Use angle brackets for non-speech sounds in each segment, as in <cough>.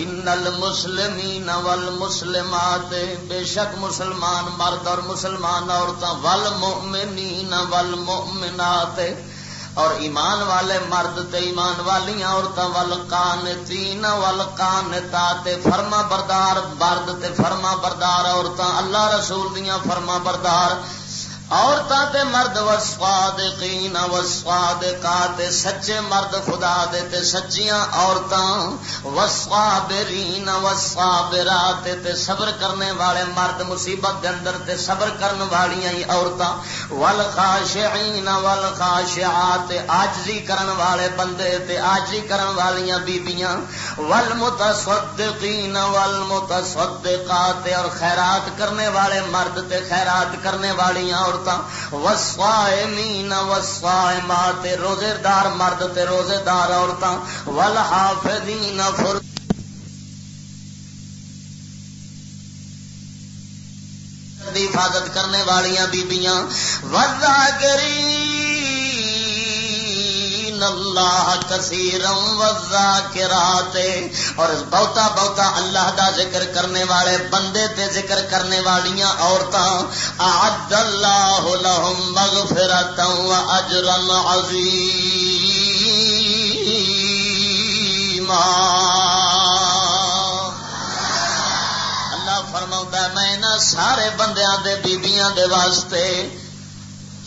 ان المسلمین والمسلمات، بے شک مسلمان مرد اور مسلمان عورتیں والمؤمنین والمؤمنات۔ اور ایمان والے مرد تے ایمان والی عورتیں ول کان تین فرما بردار، مرد تے فرما بردار عورتیں اللہ رسول دیاں فرما بردار۔ عورتوں تے مرد وسوادقین وسوادقات سچے مرد خدا دے تے سچیاں عورتاں وسوابرین وسوابرات تے صبر کرنے والے مرد مصیبت دے اندر تے صبر کرن والیاں ہی عورتاں، والخاشعین والخاشعات، عاجزی کرن والے بندے تے عاجزی کرن والیاں بیبییاں والمتصدقین والمتصدقات اور خیرات کرنے والے مرد تے خیرات کرنے والیاں عورتاں والصائمین والصائمات روزے دار مرد تے روزے دار عورتاں۔ والحافظین فر حفاظت کرنے والیاں بیبیاں۔ وذاکرین اللہ کثیرم وزا اور بہتا بہتا اللہ دا ذکر کرنے والے بندے تے ذکر کرنے والیاں عورتاں اعد اللہ لهم مغفرتا و اجرا عظیما اللہ فرماؤں میں نہ سارے بندیاں دے بیبیاں دے واسطے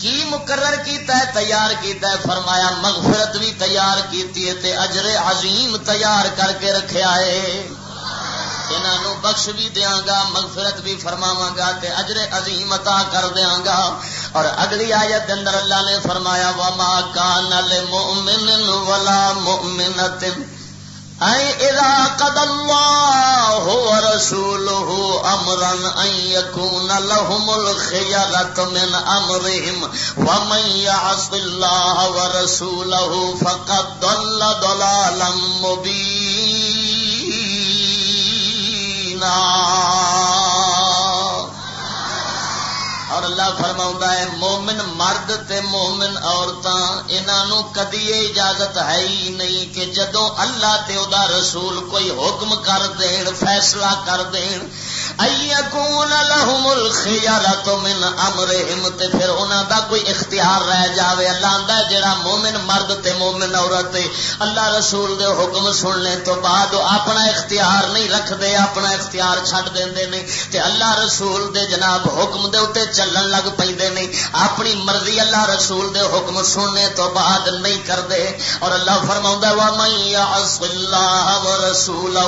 کی مقرر کیتا ہے، تیار کیتا ہے، فرمایا مغفرت بھی تیار کیتی ہے تے اجر عظیم تیار کر کے رکھیا ہے۔ انہوں بخش بھی دیا گا، مغفرت بھی فرماوا گا تے اجر عظیم عطا کر دیا گا۔ اور اگلی آیت اندر اللہ نے فرمایا، وما کان للمؤمن ولا مؤمنۃ قد الله ورسوله امرا ان يكون لهم الخيرة من امرهم ومن يعص الله ورسوله فقد ضل ضلالا مبينا اور اللہ فرما ہے، مومن مرد تے مومن عورتاں انہوں کدی اجازت ہے ہی نہیں کہ جدو اللہ تے او دا رسول کوئی حکم کر دین، فیصلہ کر دین ایکون الخیارت من امرهم تے پھر انہاں دا کوئی اختیار رہ جاوے۔ اللہ دا جڑا مومن مرد تے مومن عورت اللہ رسول دے حکم سننے تو بعد اپنا اختیار نہیں رکھ دے اپنا اختیار چھڈ دیندے نہیں۔ تے اللہ رسول دے جناب حکم دے اوتے چلن لگ پہ نہیں۔ اپنی مرضی اللہ رسول دے حکم سننے تو بعد نہیں کرتے اور اللہ فرما وا اللہ رسول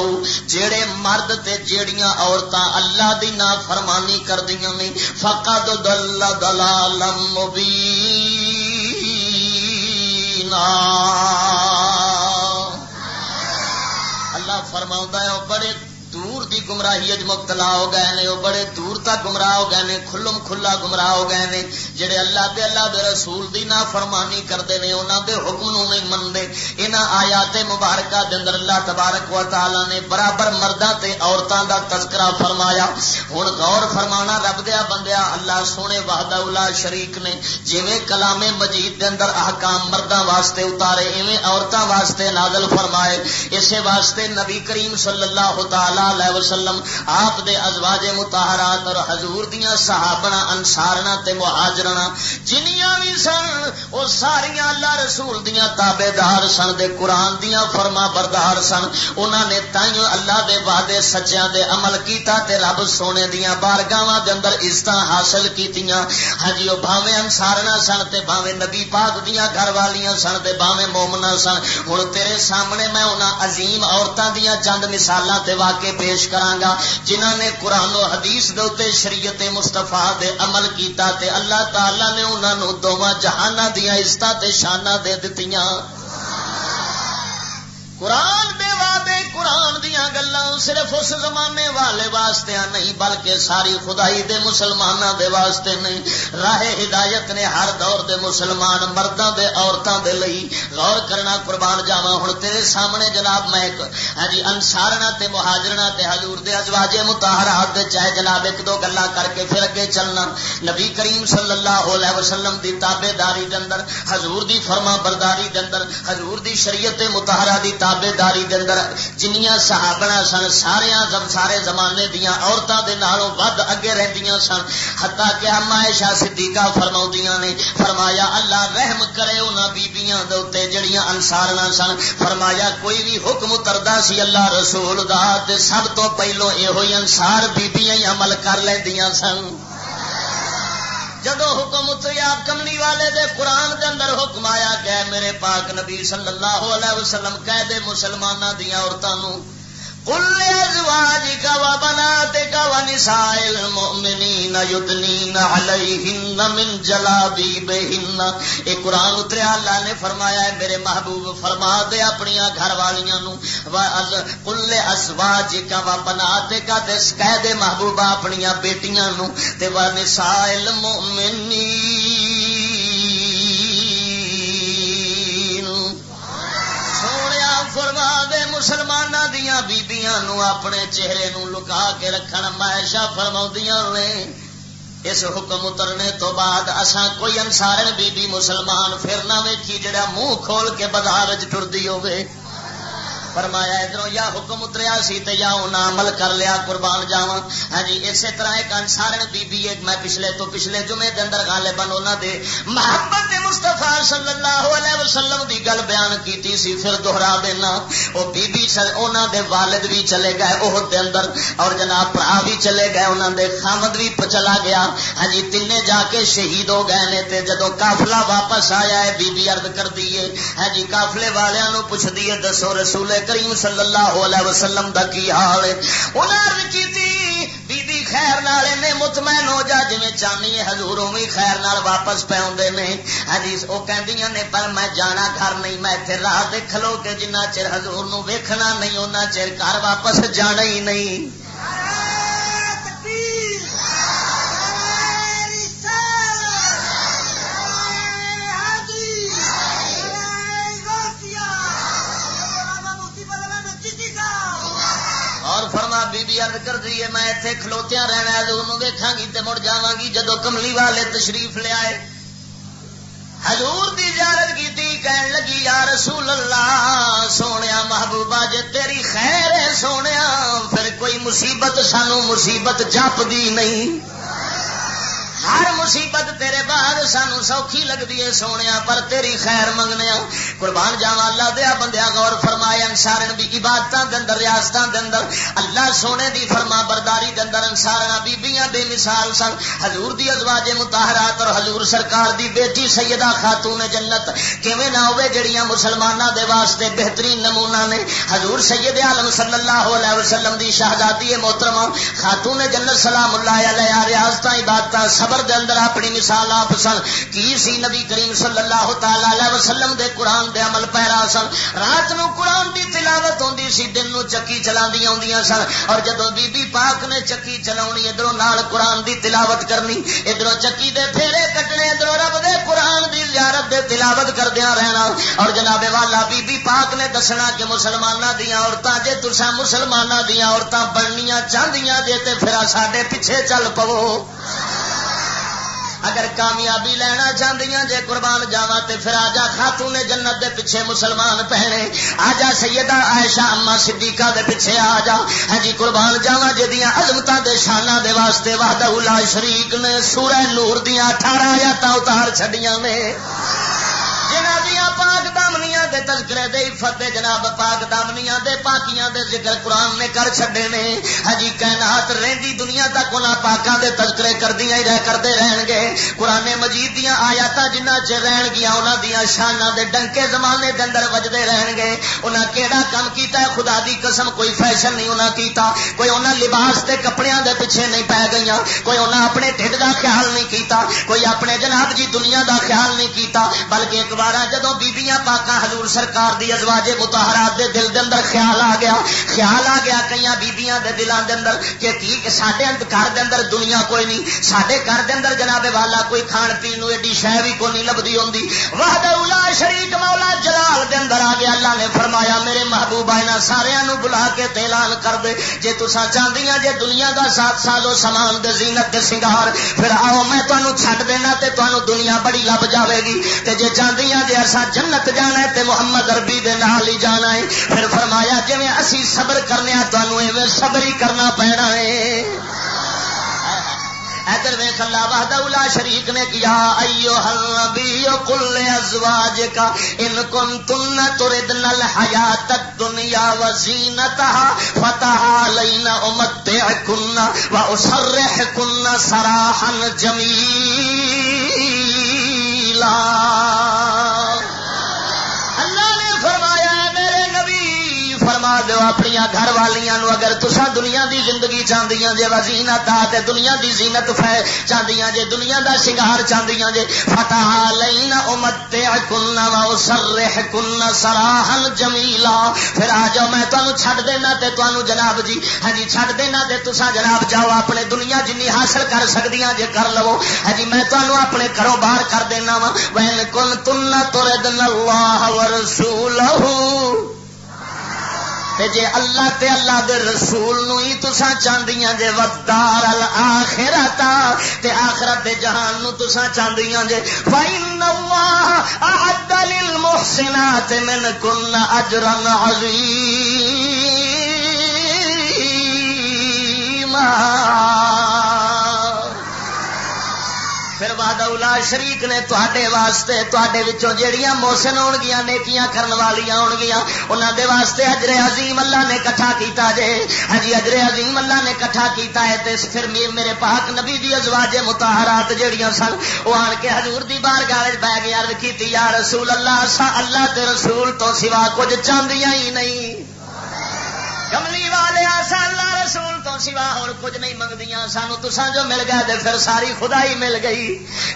جیڑے مرد تے جیڑیاں عورتاں اللہ دی نا فرمانی کر دیا نہیں فقد دل دلال مبین اللہ فرما ہے بڑے دور دی گمراہی اج مبتلا ہو گئے نے، وہ بڑے دور تک گمراہ ہو گئے نے، کھلم کھلا گمراہ ہو گئے نے۔ جڑے اللہ دے اللہ دے رسول دی نا فرمانی کرتے ہیں انہوں دے حکم نو نہیں منتے یہاں آیات مبارکہ دے اندر اللہ تبارک و تعالی نے برابر مردہ تے عورتوں دا تذکرہ فرمایا۔ ہوں غور فرمانا، رب دیا بندیا، اللہ سونے وحدہ الا شریک نے، جویں کلام مجید دے اندر احکام مردہ واسطے اتارے، ایویں عورتوں واسطے نازل فرمائے۔ اسے واسطے نبی کریم صلی اللہ تعالی علیہ وسلم، آپ دے ازواج متحرات اور حضور دیا صحابنا انسارنا تے مہاجرنا، جنیاں بھی سن وہ ساریا اللہ رسول دیا تابے دار سن، دے قرآن دیا فرما بردار سن۔ انہوں نے تائیوں اللہ دے وعدے سچیاں دے عمل کیتا تے رب سونے دیا بارگاہ دے اندر عزت حاصل کیتیاں۔ ہاں جی وہ بھاوے انسارنا سن تے بھاوے نبی پاک دیا گھر والیاں سن تے بھاوے مومنا سن۔ ہوں تیرے سامنے میں انہوں عظیم عورتوں دیا چند مثالاں تے واقع پیش کرانگا جنہ نے قرآن و حدیث دے شریعت مستفا دے عمل کیتا تے اللہ تعالی نے انہوں نے دونوں جہانا دیا عزت تے شانہ دے دتیاں۔ قرآن دے وعدے قرآن گلاں صرف اس زمانے والے واسطے نہیں، بلکہ ساری خدائی دے مسلمانوں دے واسطے نہیں۔ راہ ہدایت نے ہر دور دے مسلمان مردوں دے عورتوں دے لئی غور کرنا قربان جاوا ہوں تیرے سامنے جناب میں ہاں جی انسارنا تے مہاجرنا تے حضور دے ازواجے متحرات دے چاہے جناب ایک دو گلا کر کے پھر اگے چلنا۔ نبی کریم صلی اللہ علیہ وسلم دی تابے داری دے اندر، حضور دی فرما برداری دے اندر، حضور دی شریعت متحرہ دی تابے داری دے اندر، جنیاں صحابنا سن، سارے سارے زمانے دیا عورتوں کے نالوں ود اگے رہدیاں سن۔ ہتا کہ عائشہ صدیقہ فرما نے، فرمایا اللہ رحم کرے انہوں بیبیاں دے جڑیاں انسارنا سن۔ فرمایا کوئی بھی حکم اتردا سی اللہ رسول دا سب تو پہلو یہ انسار بیبیاں ہی عمل کر لیندیاں سن۔ جدو حکم اتریا، کملی والے دے قرآن دے اندر حکم آیا کہ میرے پاک نبی صلی اللہ علیہ وسلم کہہ دے مسلمانوں دیا عورتوں من اے قرآن اتریا اللہ نے فرمایا ہے، میرے محبوب، فرما دے اپنی گھر والیاں نو۔ قل ازواجك وبناتك، دس کہہ دے محبوبہ اپنی بیٹیاں نو۔ تے ونساء المؤمنين فرما دے مسلمان دیا بیبیاں نو اپنے چہرے نو لکا کے رکھن مائشا فرما نے۔ اس حکم اترنے تو بعد اسا کوئی انسارن بی بی مسلمان پھر نہ ویکھی جڑا منہ کھول کے بازار ٹردی ہوئے فرمایا ادھر یا حکم اتریا سی تے یا انہاں عمل کر لیا، قربان جاواں۔ ہاں جی اسی طرح ایک انسارن بی بی ایک میں پچھلے تو پچھلے جمعے دے اندر غالباً انہاں دے محبت مصطفی صلی اللہ علیہ وسلم دی گل بیان کیتی سی۔ پھر دوہرا دینا او بی بی انہاں دے والد بھی چلے گئے احد دے اندر اور جناب بھرا بھی چلے گئے، انہاں دے خامد بھی چلا گیا۔ ہاں جی تین جا کے شہید ہو گئے نے تے جدو قافلہ واپس آیا ہے بی بی عرض کر دیے ہاں جی قافلے والےاں نو پوچھ دیے دسو رسول کریم صلی اللہ علیہ وسلم دا کی حال ہے؟ انہاں کیتی بی بی خیر نال نے مطمئن ہو جا جویں چانی ہے حضور اوویں خیر نال واپس پے اوندے نے۔ حدیث او کہندیاں نے، پر میں جانا گھر نہیں، میں ایتھے راہ تے کھلو کے جنہ چر حضور نو ویکھنا نہیں اونہ چر گھر واپس جانا ہی نہیں۔ بی بی عرض کر دیے میں اتنے کھلوتیا رہنا حضور ویکھاں گی تے مڑ جاواں گی جدو کملی والے تشریف لے آئے۔ حضور دی زیارت کی کہن لگی، یا رسول اللہ، سونیا محبوبہ، جے تیری خیر ہے سونیا، پھر کوئی مصیبت سانو مصیبت جپ دی نہیں۔ ہر مصیبت تیرے بعد سانو سوکھی لگتی ہے سونے پر تیری خیر منگنے قربان جاوا اللہ دیا بندیا غور فرمائے انسارن بھی عبادت اندر ریاست اندر۔ اللہ سونے دی فرما برداری اندر انسارنا بیبیاں بے مثال سن۔ حضور دی ازواج متحرات اور حضور سرکار دی بیٹی سیدہ خاتون جنت۔ کیویں نہ ہوئے جڑیاں مسلمانوں دے واسطے بہترین نمونہ نے۔ حضور سید عالم صلی اللہ علیہ وسلم دی شہزادی محترمہ خاتون جنت، سلام اللہ علیہ ریاست عبادت صبر سفر دے اندر اپنی مثال آپ سن۔ کی سی نبی کریم صلی اللہ تعالی علیہ وسلم دے قرآن دے عمل پیرا سن۔ رات نو قرآن دی تلاوت ہوندی سی، دن نو چکی چلا ہوندیاں سن۔ اور جدو بی بی پاک نے چکی چلاونی، ادھروں نال قرآن دی تلاوت کرنی، ادھروں چکی دے پھیرے کٹنے، ادھروں رب دے قرآن دی زیارت دے تلاوت کردیا رہنا۔ اور جناب والا بی بی پاک نے دسنا کہ مسلمانوں دیا عورتیں جے تسا مسلمانوں دیا عورتیں بننیا چاہدیاں جے تے پھر ساڈے پیچھے چل پو۔ اگر کامیابی لینا چاہدیاں جے قربان جاوا تے پھر آجا خاتون نے جنت دے پیچھے مسلمان پہنے، آجا سیدہ عائشہ اما صدیقہ دے پیچھے آ جا ہاں جی قربان جاوا جدیاں عظمت دے شانہ دے واسطے وحدہ لا شریک نے سورہ نور دیاں اٹھارہ آیات اتار چھڈیاں نے۔ جنہاں دے تذکرے دے عفت دے جناب پاک دامنیاں دے پاکیاں دے ذکر قرآن نے کر چھڈے نے۔ ہجی کائنات رہندی دنیا تک انہاں پاکاں دے تذکرے کردیاں ہی رہ کردے رہن گے۔ قرآن مجید دیاں آیاتاں جنہ چ رہن گیاں، انہاں دیاں شاناں دے ڈنکے زمانے دے اندر وجدے رہن گے۔ انہاں کیڑا کم کیتا ہے، خدا دی قسم کوئی فیشن نہیں انہاں کیتا۔ کوئی انہاں لباس تے کپڑیاں دے پیچھے نہیں پے گئیاں۔ کوئی انہاں اپنے ڈھڈ دا خیال نہیں کیتا۔ کوئی اپنے جناب جی دنیا دا خیال نہیں کیتا۔ بلکہ ایک بار جدو بیبیاں پاکاں حضور سرکار دی ازواج متحرات دے دل دے اندر خیال آ گیا۔ خیال آ گیا کئی بیبیاں دے دلان دے اندر کہ کی سڈے گھر دے اندر دنیا کوئی نہیں سڈے گھر دے اندر جناب والا کوئی کھان پین ایڈی شہ بھی کوئی نہیں لبھی ہوں وحد اولا شریک مولا جلال دے اندر آ گیا۔ اللہ نے فرمایا، میرے محبوب آئنا سارا بلا کے تیلان کر دے۔ جے تسا چاہتی جے دنیا دا سات سالو سامان دے زینت دے سنگار، پھر آؤ میں تمہیں چھڈ دینا تے تمہیں دنیا بڑی لب جاوے گی۔ تے جے چاہتی جے اصا جنت جانا ہے تے محمد اربی دے نال ہی جانا ہے۔ پھر فرمایا جی اسی صبر کرنے تمہیں صبر ہی کرنا پینا ہے۔ ادھر ویخ اللہ وحدہ اولا شریک نے کیا ایو النبی کل ازواج کا ان کن تن تردن الحیات الدنیا و زینتها فتح لینا امتعکن و اسرحکن سراحا جمیلا فرما دو اپنی گھر والیاں نو، اگر تسا دنیا دی زندگی چاہدیاں جے، وزینت آ تے دنیا دی زینت فے چاہدیاں جے، دنیا دا شنگار چاہدیاں جے، فتح لین امتعکن و اسرحکن سراحا جمیلا پھر آ جاؤ، میں تانوں چھڈ دینا تے تانوں جناب جی۔ ہاں جی چھڈ دینا تے تسا جناب جاؤ، اپنے دنیا جنی حاصل کر سکدیاں جے، کر لو۔ ہاں جی میں تانوں اپنے گھروں باہر کر دینا وا۔ وین کن تن تردن اللہ ورسولہ تے جے اللہ تے اللہ دے رسول نو ہی تسا چاندیاں جے ودار الاخرت تے آخرت دے جہان نو تسا چاندیاں جے فین اللہ اعد للمحسنات منکن اجرا عظیما پھر وعدہ اولا شریک نے تے واسطے تے جہیا موسن ہو گیا نیکیاں کرن والیا ہو گیا انہوں دے واسطے اجرے عظیم اللہ نے کٹھا کیتا جے۔ ہاں جی اجرے عظیم اللہ نے کٹھا کیتا ہے تے پھر میرے پاک نبی دی ازواج متحرات جہیا سن وہ آن کے حضور دی بار گاڑ بہ گیا کی یا رسول اللہ، سا اللہ تے رسول تو سوا کچھ چاہدیاں ہی نہیں۔ کملی والے آسا اللہ رسول تو سوا اور کچھ نہیں منگدیا سانو تسا جو مل گیا تو پھر ساری خدائی مل گئی۔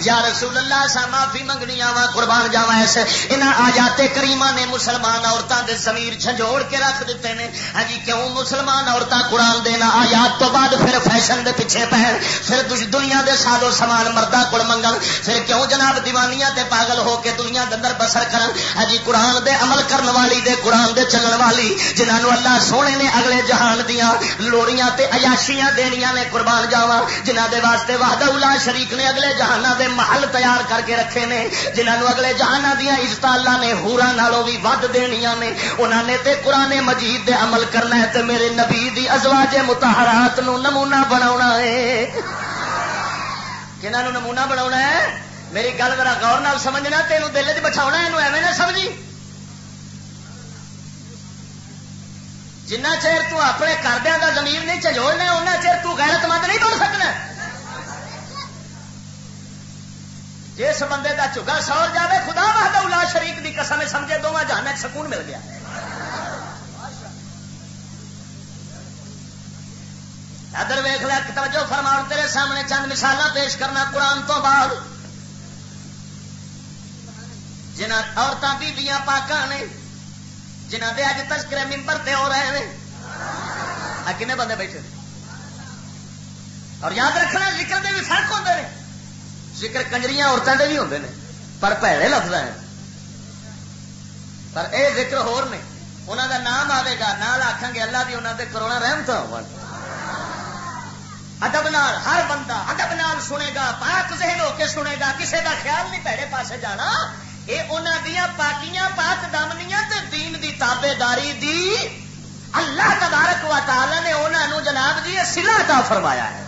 یا رسول اللہ، سا معافی منگنی وا، قربان جاوا ایسے انہاں آجاتے کریمہ نے مسلمان عورتوں دے زمیر جھنجوڑ کے رکھ دیتے ہیں ہاں جی کیوں مسلمان عورتیں قرآن دینا آیات تو بعد پھر فیشن دے پیچھے پہن، پھر دنیا دے سالو سامان مردہ کڑ منگل پھر کیوں جناب دیوانیاں تے پاگل ہو کے دنیا دے اندر بسر کرن؟ ہاں جی قرآن دے عمل کرن والی دے، قرآن دے چلن والی جنہوں اللہ سونے نے اگلے جہان دیا لوڑیاں تے عیاشیاں دنیا نے قربان جاوا جنہ دے واسطے وحدہ الا شریک نے اگلے جہان دے محل تیار کر کے رکھے نے جنہوں اگلے جہان دیا عزت اللہ نے ہورا نالوں بھی ود دنیا نے انہوں نے تے قرآن مجید دے عمل کرنا ہے تے میرے نبی دی ازواج متحرات نو نمونہ بنا ہے۔ کنہوں نمونہ بنا ہے؟ میری گل میرا غور نال سمجھنا، تینوں دل چ بٹھا یہ ایویں نہ سمجھی۔ جنہ چیر تو اپنے کردیا کا زمین نہیں چجوڑنا ان چیر تو غیرت مند نہیں بن سکنا جس بندے کا چگا سور جائے خدا بہت شریف کی قسم سمجھے دونوں جانا سکون مل گیا ادھر ویخ لیا توجہ فرمان تیرے سامنے چند مثال پیش کرنا قرآن تو بعد جنہ عورتیں بیبیاں پاکاں نے جنہ دے اج تذکرے ممبر تے ہو رہے ہیں۔ کنے بندے بیٹھے اور یاد رکھنا، ذکر دے بھی فرق ہوتے ہیں ذکر کنجریاں عورتوں کے بھی ہوتے ہیں پر پیڑے لفظ ہیں۔ پر اے ذکر ہور نے انہوں دا نام آئے گا، نال آخان گے اللہ بھی انہوں دے کرونا رحمت ہو ادب نال ہر بندہ ادب نال سنے گا، پاک ذہن ہو کے سنے گا، کسے دا خیال نہیں پیڑے پاسے جانا۔ یہ انہوں دیا پاکیاں پاک دامنیاں تے دین دی تابے داری دی اللہ تبارک و تعالی نے انہوں جناب جی سلا عطا فرمایا ہے۔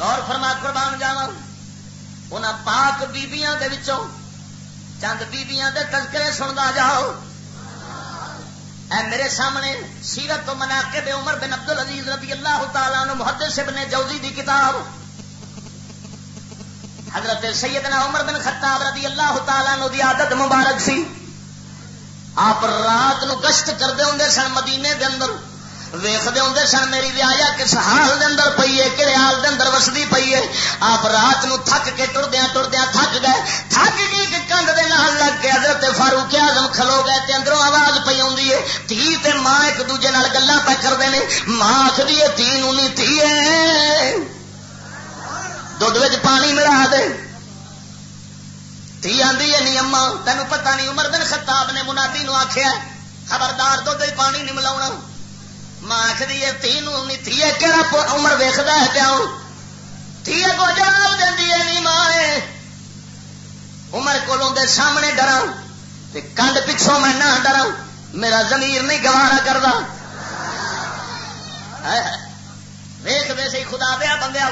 غور فرما قربان جاوا ان پاک بیبیاں دے وچوں چند بیبیاں دے تذکرے سنتا جاؤ۔ اے میرے سامنے سیرت تو منا کے بے عمر بن عبد العزیز رضی اللہ تعالیٰ محدث ابن جوزی دی کتاب۔ حضرت سیدنا عمر بن خطاب رضی اللہ تعالیٰ نو دی عادت مبارک سی۔ آپ رات نو گشت کرتے ہوں سن مدینے دے اندر ویختے ہوں سن میری ویا کس حال دے اندر پی ہے کہڑے حال دے اندر وسدی پی ہے۔ آپ رات نو تھک کے ٹردیا ٹردیا تھک گئے۔ تھک گئی کہ کند دے نال لگ کے حضرت فاروق اعظم کھلو گئے تے اندروں آواز پی آئی ہے۔ تھی تے ماں ایک دوجے نال گلا پہ کرتے ہیں ماں آخری ہے تھی نو نہیں تھی ہے۔ دھد پانی ملا دے تھی آدھی ہے نہیں اما تینوں پتہ نہیں عمر بن خطاب نے منادی نو آخیا خبردار دھد پانی نہیں ملا ماں آخری ہے تھی تھی کہڑا عمر ویکد ہے پیا تھی کو جواب دینی ہے نہیں ماں عمر کو سامنے ڈرا کنڈ پچھوں میں نہ ڈرا میرا زمیر نہیں گوارا کرتا ویخ دے سی خدا دیا بندیا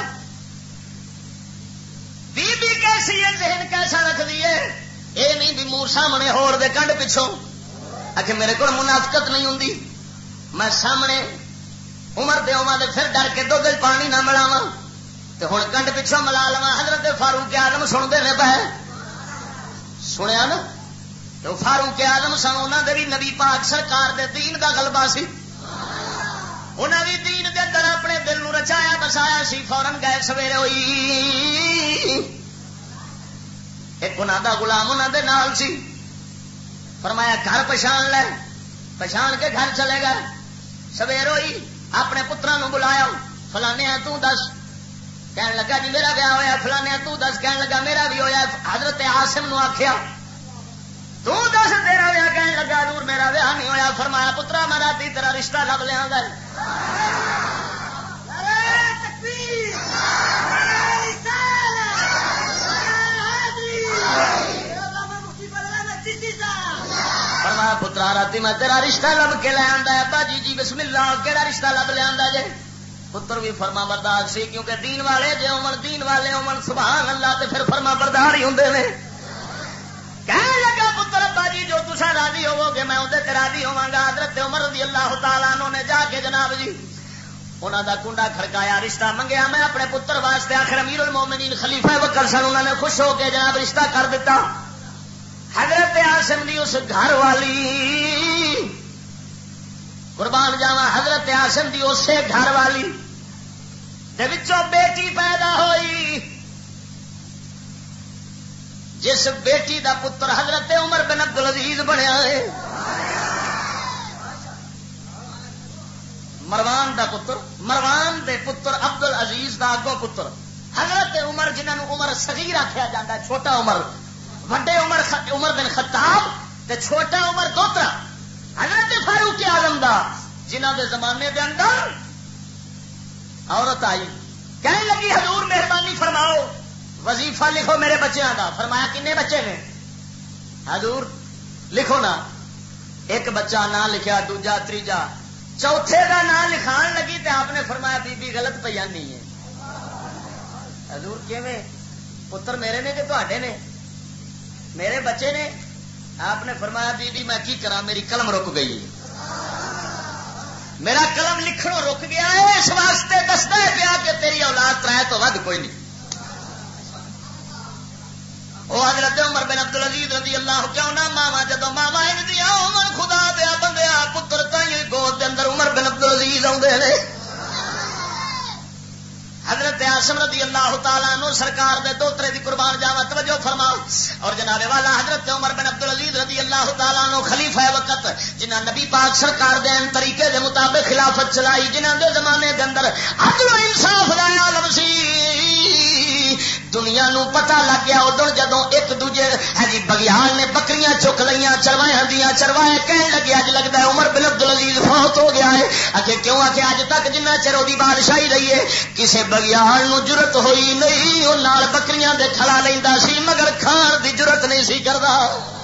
بی بی کیسی ہے؟ ذہن کیسا رکھ دیے یہ نہیں بھی منہ سامنے ہور دے کنڈ پچھوں۔ آخر میرے کو منافقت نہیں ہوں میں سامنے عمر دے عمر دے پھر ڈر کے دھد پانی نہ ملاوا تو ہوں کنڈ پچھوں ملا لوا حضرت فاروق آدم سنتے ہیں پہ سنیا نا؟ تو فاروق آدم سن انہوں دے بھی نبی پاک سرکار دے دین دا غلبہ سی۔ انہیں بھی دین دے اندر اپنے بسایا سی فورن گئے سویرے ہوئی۔ ایک انہوں دا غلام انہوں دے نال سی۔ فرمایا، گھر پچھان لے۔ پچھان کے گھر چلے گا۔ سویر ہوئی، اپنے پترا نو بلایا۔ فلانے تس کہنے لگا جی میرا ویا ہوا فلانے تس کہنے لگا، میرا بھی ہوا حضرت آسم نو آخیا تس تیرا ویا کہنے لگا دور میرا ویا نہیں ہوا فرمایا، پترا، میں رات تیرا رشتہ لب لیا گا فرمایا پترا رات میں تیرا رشتہ لب کے لے آتا ابا جی جی بسم اللہ کہڑا رشتہ لب لے لیا جی پتر بھی فرما بردار سی، کیونکہ دین والے جی امن دین والے امن سبحان اللہ، تے پھر فرما بردار ہی ہوں کہنے لگا پتر ابا جی جو تصا راضی ہوو گے میں اندر راضی ہوا گا، حضرت عمر رضی اللہ تعالیٰ نے جا کے جناب جی انہوں دا کنڈا کھڑکایا، رشتہ منگیا، میں اپنے پتر واسطے آخر امیر المومنین خلیفہ وکر سن انہوں نے خوش ہو کے جناب رشتہ کر دیتا حضرت آسم دی اس گھر والی قربان جاوا حضرت آسم دی اسے گھر والی بیٹی پیدا ہوئی۔ جس بیٹی دا پتر حضرت عمر بن عبد العزیز بنیا ہے۔ مروان دا پتر، مروان دے پتر عبد العزیز دا اگو پتر۔ حضرت عمر جنہوں عمر صغیر آخیا جاتا ہے، چھوٹا عمر۔ وڈے عمر عمر بن خطاب تے چھوٹا عمر دوترا۔ حضرت فاروق آزم دا جنہ دے زمانے دے اندر عورت آئی۔ کہنے لگی، حضور مہربانی فرماؤ، وظیفہ لکھو میرے بچوں کا فرمایا، کنے بچے نے؟ حضور، لکھو نا۔ ایک بچہ نہ لکھا دوجا تیجا چوتھے کا نام لکھان لگی تے آپ نے فرمایا بی بی غلط پہ نہیں ہے۔ حضور کیویں؟ پتر میرے نے کہ تے نے؟ میرے بچے نے؟ آپ نے فرمایا بی بی میں کی کرا میری قلم رک گئی میرا قلم لکھنوں رک گیا ہے، اس واسطے دستا ہے پیا کہ تیری اولاد ترائے تو ود کوئی نہیں۔ وہ حضرت عمر بن عبد العزیز رضی اللہ کیوں نہ ماوا جدو ماوا دیا عمر خدا دیا بندیا پتر تھی گود دے اندر عمر بن عبد العزیز آدھے حضرت آسم رضی اللہ تعالیٰ نو سرکار دے دوترے دی قربان جاوا توجہ فرما اور جناب والا حضرت عمر بن عبد العزیز رضی اللہ تعالیٰ نو خلیفہ وقت جنہ نبی پاک سرکار دے طریقے دے مطابق خلافت چلائی جنہ دے زمانے دے اندر عدل و انصاف دا عالم سی۔ دنیا نو پتا لگ گیا ادھر جدو ایک دوجے ہاں جی بگیال نے بکریاں چک لیا چروائے دیا چروائے کہنے لگے اج لگتا ہے عمر بن عبد العزیز فوت ہو گیا ہے۔ اچھے کیوں آ کے اج تک جنہ چر وہ بادشاہی رہی ہے؟ کسی بگیال ضرورت ہوئی نہیں وہ بکریاں دے کھلا لینا سی، مگر کھان دی ضرورت نہیں سی کرتا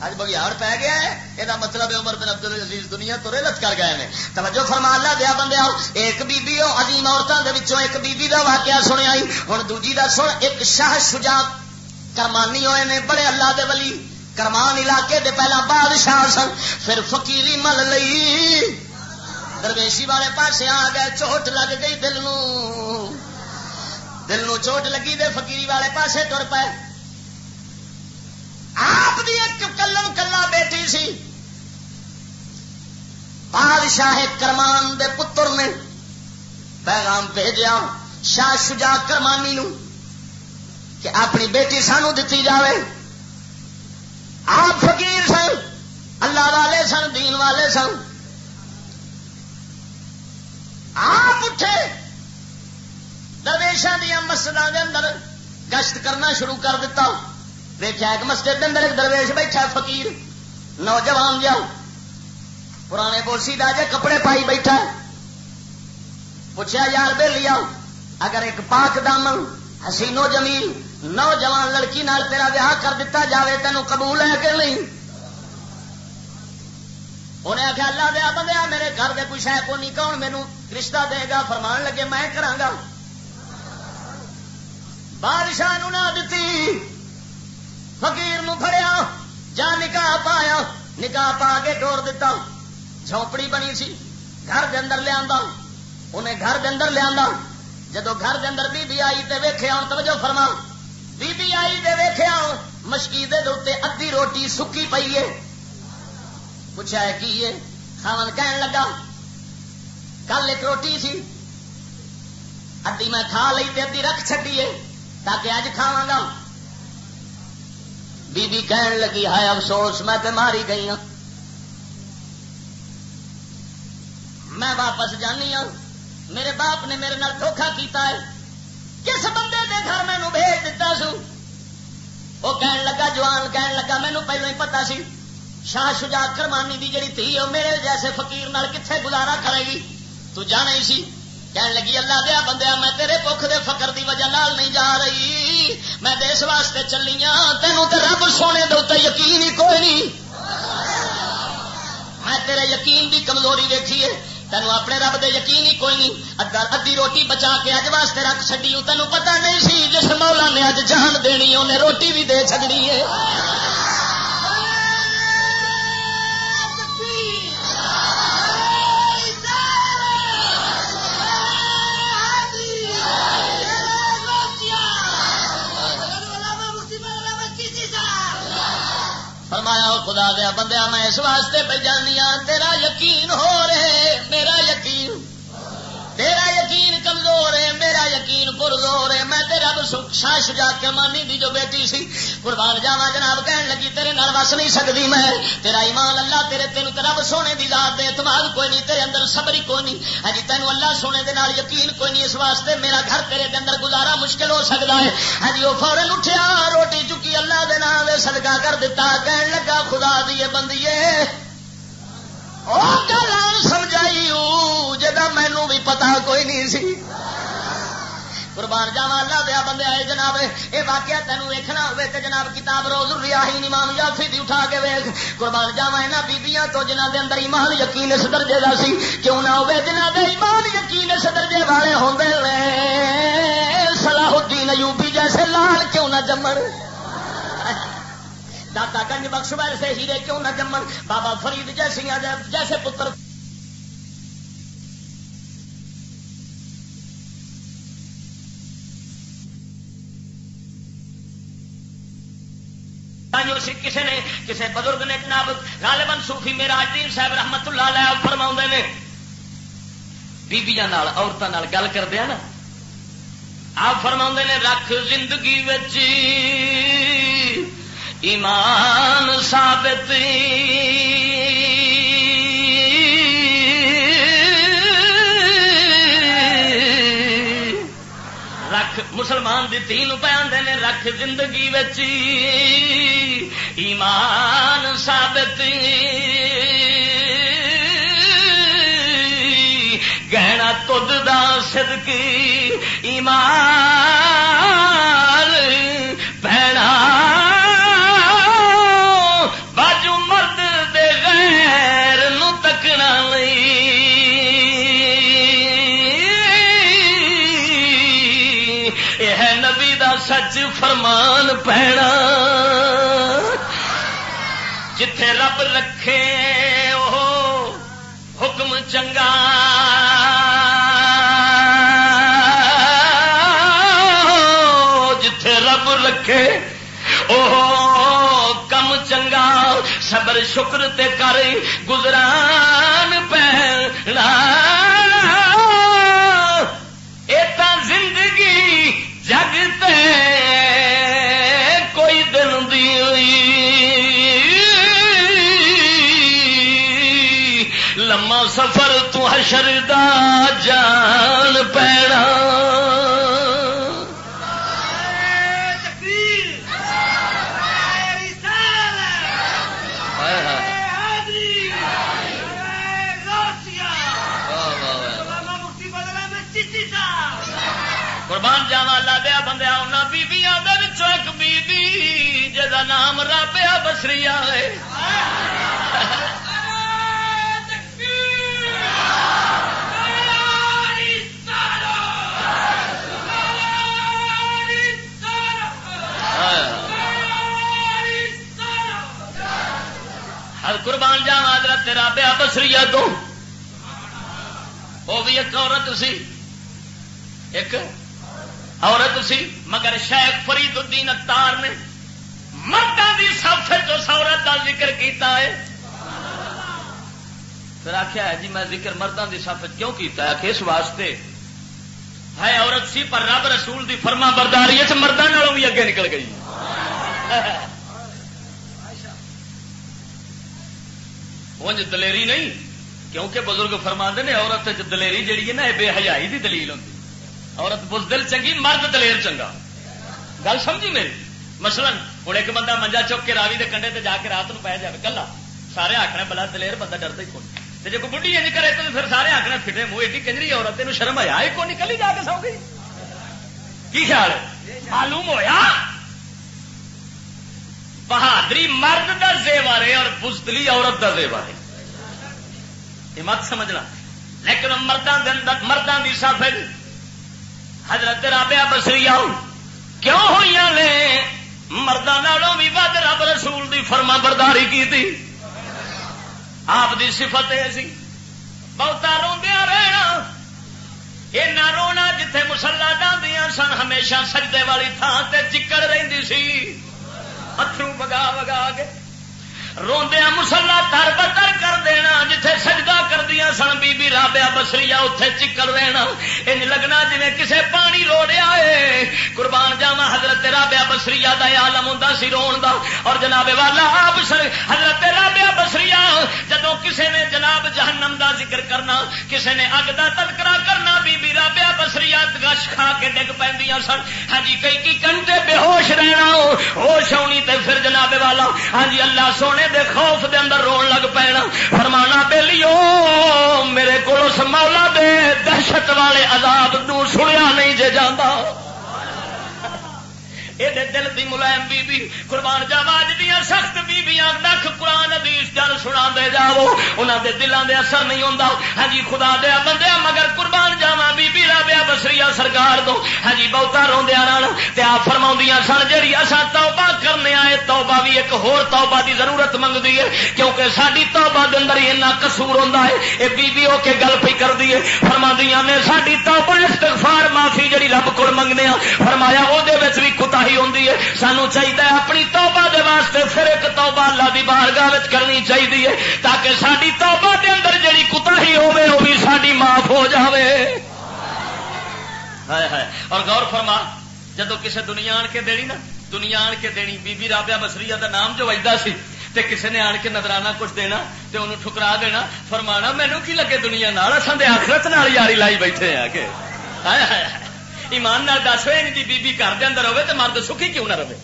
اج بگیاڑ پی گیا ہے یہ مطلب عمر بن عبد العزیز دنیا تو رلت کر گئے ہیں توجہ فرما اللہ، دیا بندے آؤ۔ ایک بی بی عظیم عورتوں کے ایک بی بی دا واقعہ سنیا ہوں دوجی دا سن، ایک شاہ شجاع کرمانی ہوئے نے، بڑے اللہ دے ولی کرمان علاقے دے پہلا بادشاہ سن۔ پھر فقیری مل لئی۔ درویشی والے پاسے آ گئے، چوٹ لگ گئی دل نو دل نو چوٹ لگی دے، فقیری والے پاسے تر پے آپ دی ایک کلم کلا بیٹی سی۔ بادشاہ کرمان دے پتر نے پیغام بھیجا شاہ شجا کرمانی نو کہ اپنی بیٹی سانو دتی جاوے۔ آپ فقیر سن، اللہ والے سن، دین والے سن۔ آپ اٹھے درویشا دیا مسجد کے اندر گشت کرنا شروع کر دیتا دیکھا ایک مسجد اندر ایک درویش بیٹھا فقیر، نوجوان جاؤ پرانے بوسی دا جے کپڑے پائی بیٹھا پوچھا یار بے لیا اگر ایک پاک دامن، حسینو جمیل، نوجوان لڑکی نال تیرا ویاہ کر دیتا جاوے تینوں قبول ہے کہ نہیں؟ انہیں آخیا اللہ دیا بندیا میرے گھر دے کچھ ہے کو نہیں، کون مینو رشتہ دے گا؟ فرمان لگے، میں کرا بادشاہ نہ دتی۔ فقیر نو فریا جا نکاح پایا، نکاح پا کے ٹور دیتا جھونپڑی بنی سی، گھر دے اندر لیا انہیں گھر دے اندر لیا جدو گھر دے اندر بی بی آئی تے ویخیا توجہ فرما بی بی آئی دے ویخیا مشکیدے دے ادھی روٹی سکی پی ہے۔ پوچھا ہے، کی ہے؟ خاون کہن لگا، کل ایک روٹی سی۔ ادھی میں کھا لی تے ادھی رکھ چڈیے تاکہ اج کھاوا گا۔ بی بی کہن لگی ہے افسوس، میں تے ماری گئی ہوں میں واپس جانی ہوں میرے باپ نے میرے نال دھوکھا کیتا ہے۔ کس بندے دے گھر مینو بھیج دیتا سو، وہ کہن لگا، جوان کہن لگا مینو پہلو ہی پتا سی، شاہ شجا کرمانی دی جڑی تھی وہ میرے جیسے فقیر نال کتنے گزارا کرے گی؟ تو جانا ہی سی۔ کہن لگی، اللہ دیا بندیا میں تیرے بخ دے فقر دی وجہ نال نہیں جا رہی۔ میں دیس واسطے چلی ہاں تینوں تو رب سونے دے یقین ہی کوئی نہیں۔ میں تیرے یقین دی کمزوری دیکھی ہے، تینوں اپنے رب دے یقین ہی کوئی نہیں۔ ادھی روٹی بچا کے اج واسطے رکھ چڈی تینوں پتا نہیں سی جس مولا نے اج جان دینی انہیں روٹی بھی دے چڑنی ہے۔ فرمایا خدا دیا بندیا میں اس واسطے پہ جانی ہاں, تیرا یقین ہو رہے، میرا یقین، تیرا پرزور ہے۔ میں تیرا شاہ شجا کے مانی دی جو بیٹی سی، قربان جاوا جناب، کہن لگی، تیرے نال بس نہیں سکتی میں۔ تیرا ایمان اللہ، تیرے تین رب سونے دی ذات دے اعتماد کوئی نہیں، تیرے اندر صبر ہی کوئی نہیں۔ ہی ہاں جی، تینوں اللہ سونے دے نال یقین کوئی نہیں، اس واسطے میرا گھر تیرے دے اندر گزارا مشکل ہو سکتا ہے۔ ہی وہ فورن اٹھیا، روٹی چکی اللہ دے نام صدقہ کر دیتا کہن لگا، خدا دیے بندیے سمجھائی جا مینو بھی پتا کوئی نہیں سی۔ قربان جاوا اللہ دیا بندے آئے جناب یہ واقعہ تینوں ویکنا ہوئے تے جناب کتاب روز ریاہی امام یافی دی اٹھا کے ویخ قربان جاوا یہاں بیبیاں تو جنہ دے اندر ایمان یقین اس درجے کا سی، کیوں نہ ہوئے جنہ دے ایمان یقین اس درجے والے ہوں صلاح الدین ایوبی جیسے لال کیوں نہ جمن؟ داتا گنج بخش ویسے ہیرے کیوں نہ جمن؟ بابا فرید جیسی جیسے پتر ہاں جی، کسی نے کسی بزرگ نے جناب غالباً صوفی میرا دین صاحب رحمت اللہ علیہ فرما نے۔ بیبیاں عورتوں گل کرتے ہیں نا۔ آپ فرما نے، رکھ زندگی بچ ایمان ثابت۔ مسلمان دی تین پہ آدھے نے رکھ زندگی بچی ایمان ثابت۔ گہنا تد دا صدقی۔ ایمان۔ بہنا سچ فرمان پینا جتھے رب رکھے وہ حکم چنگا جتھے رب رکھے او کم چنگا صبر شکر تے کر گزران پینا رابیا بسری ہے ہر قربان جاوا حضرت رابیا بسری تو۔ وہ بھی ایک عورت سی۔ ایک عورت سی، مگر شیخ فرید الدین اختار نے۔ مردوں کی سب اس عورت کا ذکر کیتا ہے۔ پھر آخیا ہے جی میں ذکر مردوں کی سف کیوں کیتا ہے؟ کہ اس واسطے۔ ہے، عورت سی، پر رب رسول دی فرما برداری ہے مردوں بھی اگے نکل گئی۔ انج جی دلیری نہیں، کیونکہ بزرگ فرما نے، عورت دلیری جیڑی ہے نا بے حیائی دی دلیل ہوتی عورت بزدل چنگی، مرد دلیر چنگا۔ گل سمجھی میری؟ مثلا ہوں ایک بندہ منجا چک کے راوی کے کنڈے تے جا کے رات پی جائے کلا سارے آخنا بلا دلیر بندہ ڈرتا ہی کون جی کوئی بڑھی انج کرے تو پھر سارے آخنا فٹے منہ ایڈی کنجری عورت تین شرم آیا ایک کون کلی جا کے سو گئی کی خیال معلوم ہویا بہادری مرد کا زیور ہے اور بزدلی عورت کا زیور ہے یہ مت سمجھنا لیکن مردوں مردوں کی سفید حضرت رابیا بسری آؤ کیوں ہوئی نے مردوں بھی ود رب رسول دی فرما برداری کی تھی آپ دی صفت سی۔ بہتا روندیا رہنا۔ یہ نہ رونا جتھے مسلا ڈاندیاں سن، ہمیشہ سجدے والی تھان تے چکر رہی سی۔ اترو بگا بگا کے۔ روندیا مسلا تر بتر کر دینا، جتھے سجدہ کر دیا سن، بی بی رابیا بسری اتے چکر رہنا ان لگنا جی کسے پانی روڑیا ہے قربان جاوا حضرت رابیا بسری کا آلم ہوں سی رو دا۔ اور جناب والا آپ حضرت رابیا بسری جدو کسے نے جناب جہنم دا ذکر کرنا، کسے نے اگ دا تذکرہ کرنا، بی بی رابیا بسری گش کھا کے ڈگ پہ سن۔ ہاں جی کئی کی کنٹے بے ہوش رہنا ہوش آنی تے پھر جناب والا۔ ہاں جی اللہ سونے دے خوف دے اندر رون لگ پینا۔ فرمانا بے لیو میرے کو مولا دے دہشت والے عذاب نو سنیا نہیں جے جانا دل دی ملائم بی بی قربان جاواز دیا سخت بیبیاں نک قرآن ادیس جل سنا دے جاؤ انہوں دے دلان دے اثر نہیں ہوتا ہاں جی خدا دیا بندے مگر قربان جاوا بی بی رابیا بسری سرکار دو ہاں جی بہتا روندیا رن تے آپ فرما سن جی اصا توبہ کرنے آئے توبہ بھی ایک ہور توبہ دی ضرورت منگتی ہے کیونکہ ساری توبہ دے اندر اینا قصور ہوتا ہے یہ بی بی ہو کے گل پی کر دیے فرما نے ساری توبہ استغفار معافی جڑی رب کو منگنے فرمایا وہ بھی کتا ہی ہے، سانو چاہیے اپنی توبہ دے واسطے پھر ایک توبہ اللہ دی بارگاہ کرنی چاہیے تاکہ ساری توبہ دے اندر جڑی کتا ہی ہوے وہ بھی ساری معاف ہو جاوے۔ اور غور فرما، جدو کسے دنیا آن کے دینی نا، دنیا آن کے دینی بی بی رابعہ بسری دا نام جو وجدا سی، تے کسے نے آن کے نظرانہ کچھ دینا، تے انہوں ٹھکرا دینا، فرمانا مینو کی لگے دنیا نال اصل آخرت نال یاری لائی بیٹھے ہیں کہ ایمان نال دس ہوئے نہیں بی بی گھر کے اندر ہوے تو مرد سکھی کیوں نہ رہے؟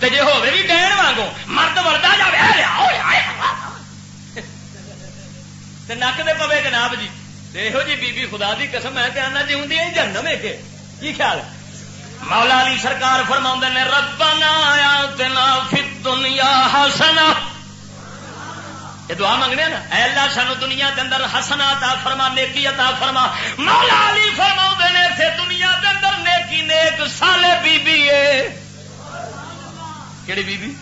تے جے ہوے بھی ڈین وانگو مرد وردا جائے نک دے پوے جناب جی یہو جی بی بی خدا دی قسم ہے کہ آنا جی ہوں جنم ہے کہ کی خیال؟ مولا علی سرکار فرما نے، ربنا آیا فی دنیا حسنا یہ دعا منگنے نا؟ اے اللہ سانو دنیا دے اندر حسنا عطا فرما، نیکی عطا فرما۔ مولا علی فرما نے تھے دنیا دے اندر نیکی نیک، سالے بی بی ہے کیڑی بی بی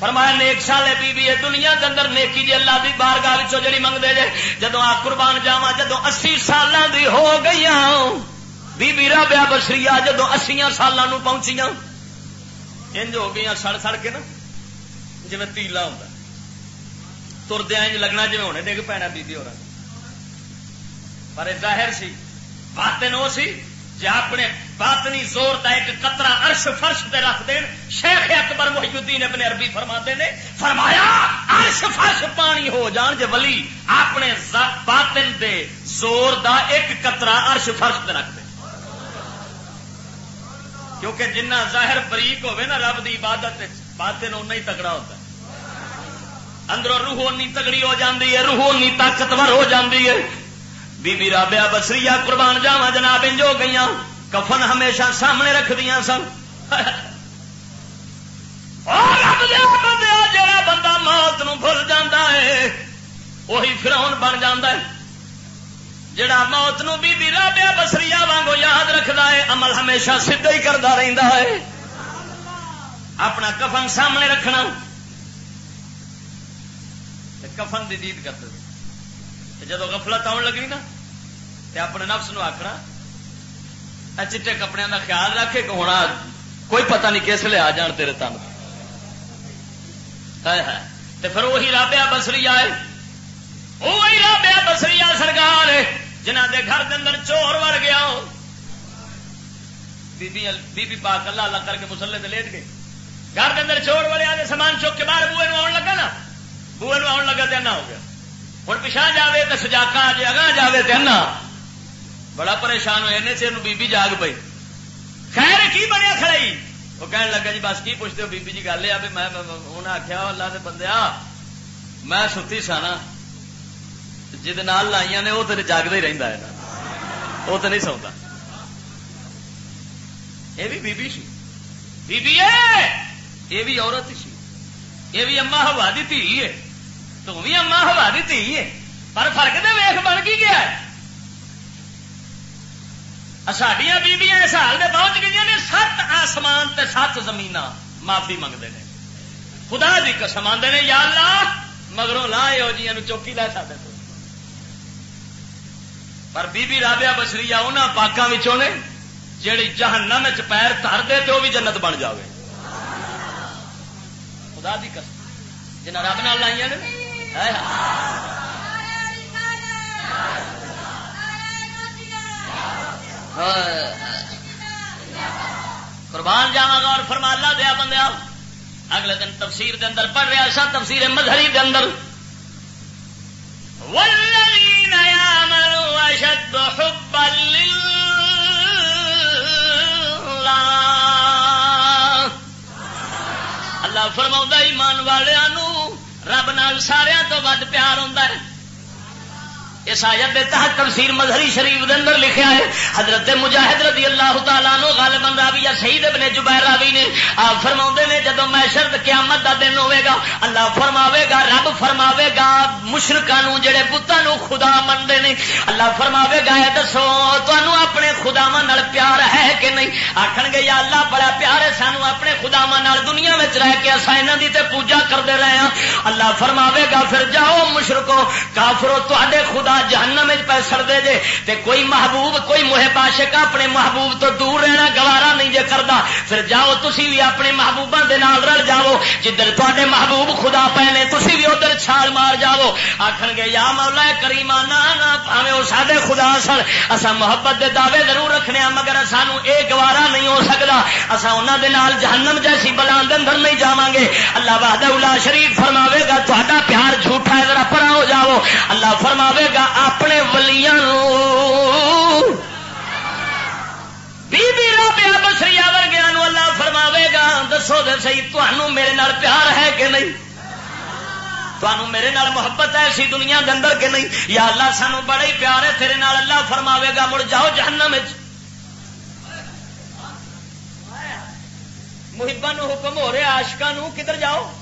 فرمایا نیک سالے بی بی ہے دنیا دے اندر نیکی جی اللہ دی بارگاہ وچوں جڑی منگدے جے، جدوں آ قربان جاواں، جدوں 80 سالاں دی ہو گئیاں۔ بی بی رابعہ بصریہ جدوں 80 سالاں نو پہنچیاں۔ انج ہو گئیاں سڑ سڑ کے نا، جویں تیلا ہوندا۔ تردیا لگنا جی ہونے ڈگ پینا بی پر ظاہر سی باطن وہ سی جی اپنے باطنی زور کا ایک قطرہ عرش فرش پہ رکھ دین شیخ اکبر محی الدین اپنے عربی فرما نے فرمایا عرش فرش پانی ہو جان جے ولی اپنے باطن دے زور دا ایک قطرہ عرش فرش پہ رکھ دے کیونکہ جنہ ظاہر بریک ہوے نا رب دی عبادت باطن اُنہ ہی تگڑا ہوتا ہے اندروں روح اونی تگڑی ہو جاندی ہے، روح اونی طاقتور ہو جاندی ہے۔ بی بی رابعہ بسری قربان جاوا جناب انج ہو گئی کفن ہمیشہ سامنے رکھ دیا سن۔ <laughs> جا بندہ موت نو بھول جاتا ہے، وہی فراؤن بن جا جڑا موت نو بی بی رابعہ بسری وانگو یاد رکھتا ہے، عمل ہمیشہ سیدھا ہی کرتا رہتا ہے۔ اپنا کفن سامنے رکھنا۔ کفن دی دید کرتے جب غفلت آن لگی نا، تے اپنے نفس نو آخنا چٹے کپڑے کا خیال رکھے کہ ہونا کوئی پتہ نہیں کس لیے آ جان تیرے تن۔ پھر وہی رابیا بسری آئے وہی رابیا بسری سرکار جنہ دے گھر کے اندر چور وڑ گیا بی بی پاک اللہ اللہ کر کے مسلے تے لیٹ گئے۔ گھر کے اندر چور وڑیا سامان چوک کے باہر بوے آن لگا نا۔ بوے آن لگا تو ہو گیا۔ ہوں پچھا جائے تو سجاکا جی اگاں جائے تو بڑا پریشان ہوئے چیر بی بی جاگ پی خیر، کی بنیا کھڑائی وہ کہنے لگا جی بس کی پوچھتے ہو؟ بی بی جی گل یہ بھی میں انہیں آخیا اللہ کے بندے میں ستی سا نا جہد لائیا نے، وہ تو جاگتا ہی رہتا ہے۔ وہ تو نہیں سوتا یہ بھی بی بی سی۔ بی بی ہے، یہ بھی عورت سی۔ یہ بھی اما ہوا دی تھی ہے۔ تو بھی اما ہوا دی تھی۔ ہے پر فرق تو ویخ بن کی گیا ہے۔ ساڈیا بیبیاں اس حال میں پہنچ گئی نے سات آسمان تے سات زمین معافی منگتے ہیں خدا دی قسم آدھے نے، یا اللہ، مگروں لا یہ جی چوکی لے سکتے تو پر بی بی رابیا بسری ان پاکوں نے، جیڑی جہنم پیر تر دے تو بھی جنت بن جاوے۔ خدا دی قسم۔ جنہ رب نال لائیا نے۔ قربان جاوا گا اور فرما اللہ دیا بندیا اگلے دن تفسیر دے اندر پڑھ رہا سا تفسیر مظہری دے اندر۔ والذین یعملوا اشد حبا للہ اللہ فرما ایمان والوں رب نال سارا تو ود پیار ہوں اس آیت دے تحت تفسیر مظہری شریف دے اندر لکھیا ہے، حضرت مجاہد رضی اللہ تعالیٰ نو غالبا راوی یا سعید ابن جبیر راوی نے آپ فرماؤں نے جدو محشر قیامت دا دن ہوئے گا، اللہ فرماوے گا، رب فرماوے گا، مشرکانو جڑے بتانو خدا مندے نے، اللہ فرماوے گا، اے دسو، تانوں اپنے خداواں نال پیار ہے کہ نہیں؟ آکھن گے، یا اللہ بڑا پیار ہے سانو اپنے خداواں نال دنیا وچ رہ کے اساں انہاں دی تے پوجا کردے رہے ہاں۔ اللہ فرماوے گا، پھر جاؤ مشرکو کافرو تواڈے خدا جہنم پہ سڑتے جے، تے کوئی محبوب، کوئی محب عاشق اپنے محبوب تو دور رہنا گوارا نہیں جے کرتا پھر جاؤ، تسی بھی اپنے محبوبہ دے نال رل جاؤ۔ جدھر تے محبوب خدا پے نے، تسی بھی ادھر چھال مار جاؤ۔ آخر گے، یا مولا کریما نہ پاوے وہ سارے خدا سن۔ اصا محبت دے دعوے ضرور رکھنے مگر سانو اے گوارا نہیں ہو سکتا اصا انہوں دے نال جہنم جیسی بلان اندر نہیں جا گے۔ اللہ بہاد شریف فرماوے گا تا پیار جھوٹا ہے، ذرا پرا ہو جاؤ۔ جاؤ اللہ فرماوے گا، اپنے ولیاں بی بی رابعہ بسری ورگیا اللہ فرماوے گا، دسو دے سی تمہوں میرے نال پیار ہے کہ نہیں؟ تمہوں میرے نال محبت ہے سی دنیا کے اندر کہ نہیں؟ یا اللہ سانو بڑا ہی پیار ہے، تیرے نال اللہ فرماوے گا، مڑ جاؤ جہنم محبا نو حکم ہو رہا آشکا کدھر جاؤ؟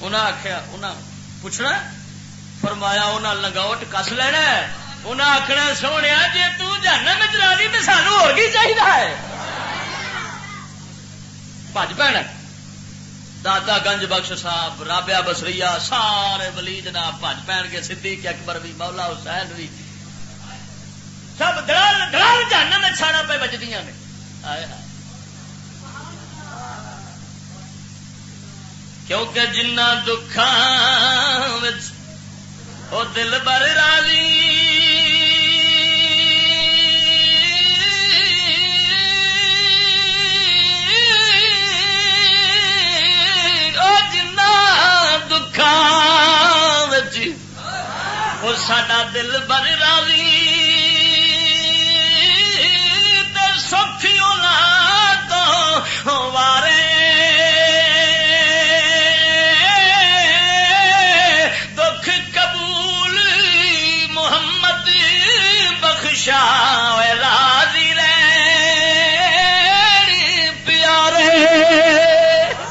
انہیں آخیا انہیں پوچھنا فرمایا انہیں لگاوٹ کس لینا انہیں آخنا سونے جی تانا میں چلا دی تو سانو ہو چاہیے بج پہن دادا گنج بخش صاحب رابیا بسری سارے ولی جناب بج پہن کے سدھی کے اکبر بھی مولا حسین بھی سب دلال دلال جانا میں چھاڑا پہ بجدی نے۔ کیونکہ جنہ دکھا او دل بر رالی او ساڈا دل بر رالی در سکھیوں لا تو وارے شاہ